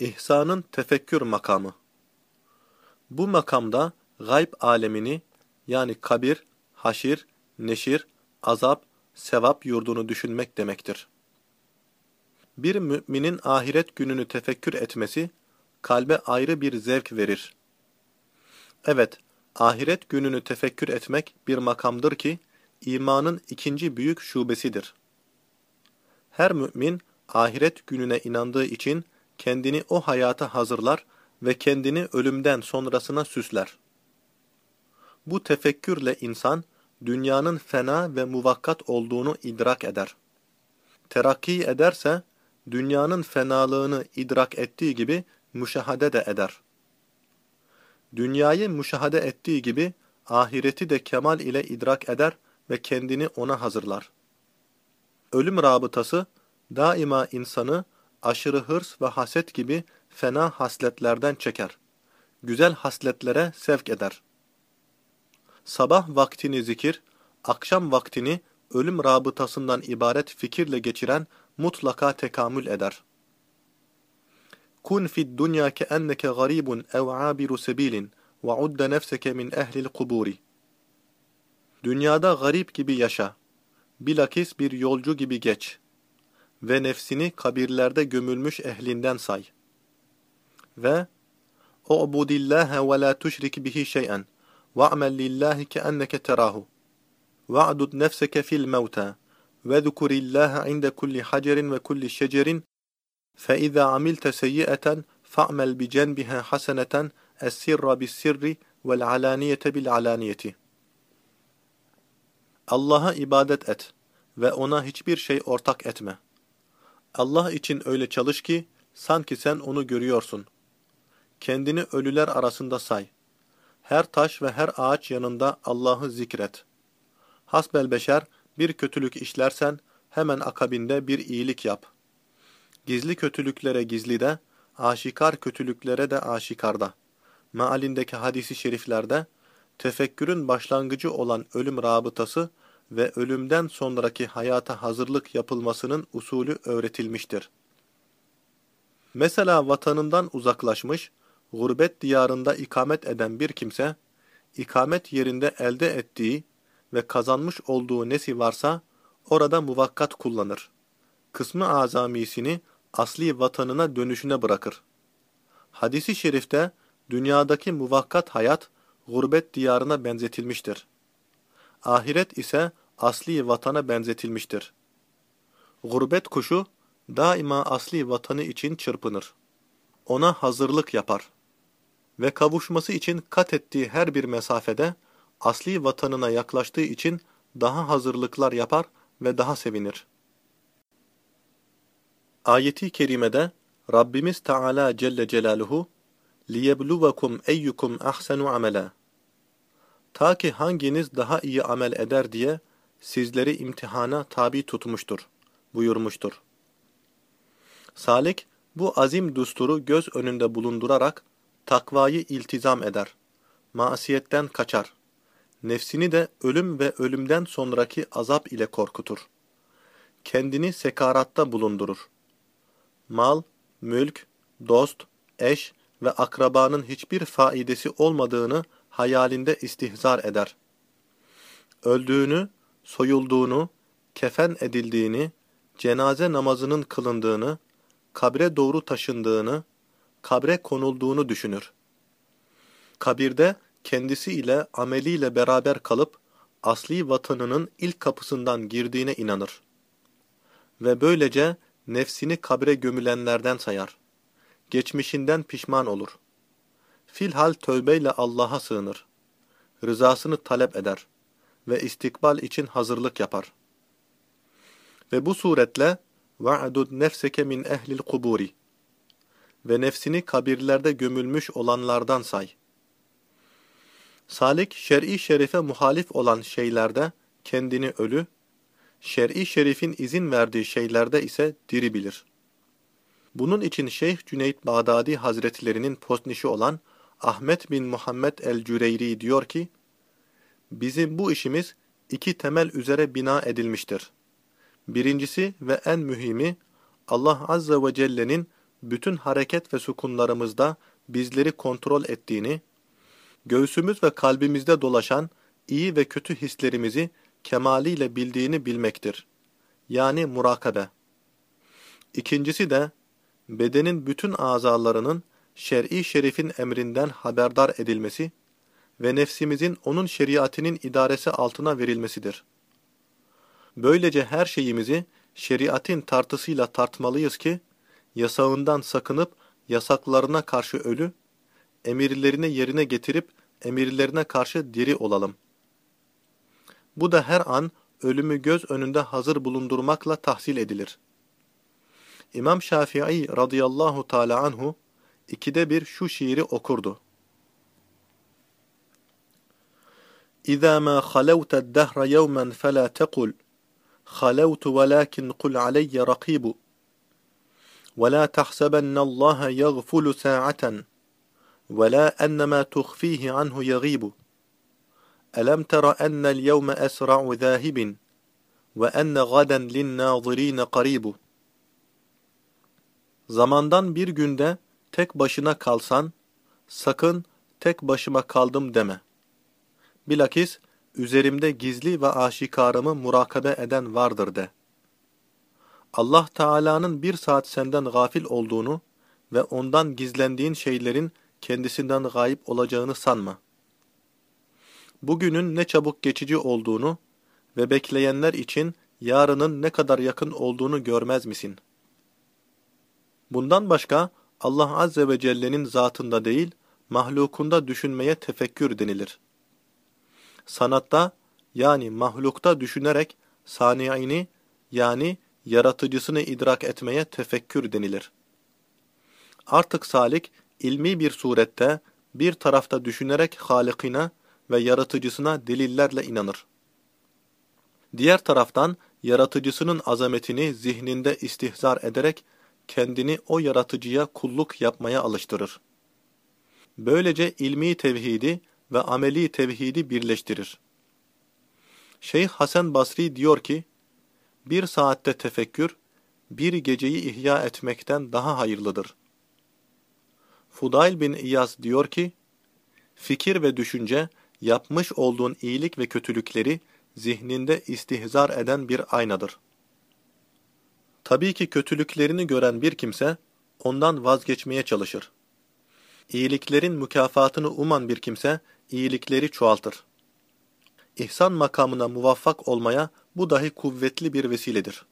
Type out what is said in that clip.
İhsanın tefekkür makamı. Bu makamda gayb alemini yani kabir, haşir, neşir, azap, sevap yurdunu düşünmek demektir. Bir müminin ahiret gününü tefekkür etmesi, kalbe ayrı bir zevk verir. Evet, ahiret gününü tefekkür etmek bir makamdır ki, imanın ikinci büyük şubesidir. Her mümin, ahiret gününe inandığı için kendini o hayata hazırlar ve kendini ölümden sonrasına süsler. Bu tefekkürle insan, dünyanın fena ve muvakkat olduğunu idrak eder. Terakki ederse, dünyanın fenalığını idrak ettiği gibi müşahede de eder. Dünyayı müşahede ettiği gibi, ahireti de kemal ile idrak eder ve kendini ona hazırlar. Ölüm rabıtası, daima insanı aşırı hırs ve haset gibi fena hasletlerden çeker. Güzel hasletlere sevk eder. Sabah vaktini zikir, akşam vaktini ölüm rabıtasından ibaret fikirle geçiren mutlaka tekamül eder. Kun fid dunya keenneke garibun ev abiru sebilin ve udde nefseke min ehlil kuburi. Dünyada garip gibi yaşa, bilakis bir yolcu gibi geç ve nefsini kabirlerde gömülmüş ehlinden say. Ve اُعْبُدِ اللّٰهَ وَلَا تُشْرِكْ بِهِ شَيْئًا وَاعْمَلْ لِلّٰهِ كَأَنَّكَ تَرَاهُ وَاعْدُدْ نَفْسَكَ فِي الْمَوْتَى وَذُكُرِ اللّٰهَ عِنْدَ كُلِّ حَجَرٍ وَكُلِّ شَجَرٍ فَإِذَا عَمِلْتَ سَيِّئَةً فَاعْمَلْ بِجَنْبِهَا حَسَنَةً السِّرَّ بِالسِّرِّ وَالْعَلَانِيَةَ بِالْعَلَانِيَةِ Allah'a ibadet et ve ona hiçbir şey ortak etme. Allah için öyle çalış ki, sanki sen onu görüyorsun. Kendini ölüler arasında say. Her taş ve her ağaç yanında Allah'ı zikret. Hasbel beşer, bir kötülük işlersen, hemen akabinde bir iyilik yap. Gizli kötülüklere gizli de, aşikar kötülüklere de aşikarda. Mealindeki hadisi şeriflerde, tefekkürün başlangıcı olan ölüm rabıtası, ve ölümden sonraki hayata hazırlık yapılmasının usulü öğretilmiştir. Mesela vatanından uzaklaşmış, gurbet diyarında ikamet eden bir kimse, ikamet yerinde elde ettiği ve kazanmış olduğu nesi varsa orada muvakkat kullanır. Kısmı azamisini asli vatanına dönüşüne bırakır. Hadisi şerifte dünyadaki muvakkat hayat gurbet diyarına benzetilmiştir. Ahiret ise asli vatana benzetilmiştir. Gurbet kuşu daima asli vatanı için çırpınır. Ona hazırlık yapar. Ve kavuşması için kat ettiği her bir mesafede asli vatanına yaklaştığı için daha hazırlıklar yapar ve daha sevinir. Ayeti kerimede Rabbimiz Teala Celle Celaluhu liyebluvekum eyyukum ahsenu amela. Ta ki hanginiz daha iyi amel eder diye sizleri imtihana tabi tutmuştur, buyurmuştur. Salik, bu azim dusturu göz önünde bulundurarak takvayı iltizam eder, masiyetten kaçar, nefsini de ölüm ve ölümden sonraki azap ile korkutur. Kendini sekaratta bulundurur. Mal, mülk, dost, eş ve akrabanın hiçbir faidesi olmadığını hayalinde istihzar eder. Öldüğünü soyulduğunu, kefen edildiğini, cenaze namazının kılındığını, kabre doğru taşındığını, kabre konulduğunu düşünür. Kabirde kendisi ile ameliyle beraber kalıp asli vatanının ilk kapısından girdiğine inanır. Ve böylece nefsini kabre gömülenlerden sayar. Geçmişinden pişman olur. Filhal tövbeyle Allah'a sığınır. Rızasını talep eder ve istikbal için hazırlık yapar. Ve bu suretle وَعْدُدْ نَفْسَكَ مِنْ اَهْلِ الْقُبُورِ Ve nefsini kabirlerde gömülmüş olanlardan say. Salik, şer'i şerife muhalif olan şeylerde kendini ölü, şer'i şerifin izin verdiği şeylerde ise diri bilir. Bunun için Şeyh Cüneyt Bağdadi Hazretlerinin postnişi olan Ahmet bin Muhammed el-Cüreyri diyor ki, Bizim bu işimiz iki temel üzere bina edilmiştir. Birincisi ve en mühimi Allah Azze ve Celle'nin bütün hareket ve sukunlarımızda bizleri kontrol ettiğini, göğsümüz ve kalbimizde dolaşan iyi ve kötü hislerimizi kemaliyle bildiğini bilmektir. Yani murakabe. İkincisi de, bedenin bütün azalarının şer'i şerifin emrinden haberdar edilmesi ve nefsimizin onun şeriatinin idaresi altına verilmesidir. Böylece her şeyimizi şeriatin tartısıyla tartmalıyız ki, yasağından sakınıp yasaklarına karşı ölü, emirlerini yerine getirip emirlerine karşı diri olalım. Bu da her an ölümü göz önünde hazır bulundurmakla tahsil edilir. İmam Şafii radıyallahu teala anhu ikide bir şu şiiri okurdu. إذا ما خلوت الدهر يوما فلا تقل خلوت ولكن قل علي رقيب. ولا تحسبن الله يغفل ساعة ولا أن ما تخفيه عنه يغيب. ألم تر أن اليوم أسرع ذاهب وأن غدا للناظرين قريب. Zamandan bir günde tek başına kalsan, sakın tek başıma kaldım deme. Bilakis üzerimde gizli ve aşikarımı murakabe eden vardır de. Allah Teala'nın bir saat senden gafil olduğunu ve ondan gizlendiğin şeylerin kendisinden gayip olacağını sanma. Bugünün ne çabuk geçici olduğunu ve bekleyenler için yarının ne kadar yakın olduğunu görmez misin? Bundan başka Allah Azze ve Celle'nin zatında değil, mahlukunda düşünmeye tefekkür denilir. Sanatta yani mahlukta düşünerek saniini yani yaratıcısını idrak etmeye tefekkür denilir. Artık salik ilmi bir surette bir tarafta düşünerek Halık'ına ve yaratıcısına delillerle inanır. Diğer taraftan yaratıcısının azametini zihninde istihzar ederek kendini o yaratıcıya kulluk yapmaya alıştırır. Böylece ilmi tevhidi ve ameli tevhidi birleştirir. Şeyh Hasan Basri diyor ki, bir saatte tefekkür, bir geceyi ihya etmekten daha hayırlıdır. Fudail bin İyaz diyor ki, fikir ve düşünce, yapmış olduğun iyilik ve kötülükleri zihninde istihzar eden bir aynadır. Tabii ki kötülüklerini gören bir kimse, ondan vazgeçmeye çalışır. İyiliklerin mükafatını uman bir kimse, iyilikleri çoğaltır. İhsan makamına muvaffak olmaya bu dahi kuvvetli bir vesiledir.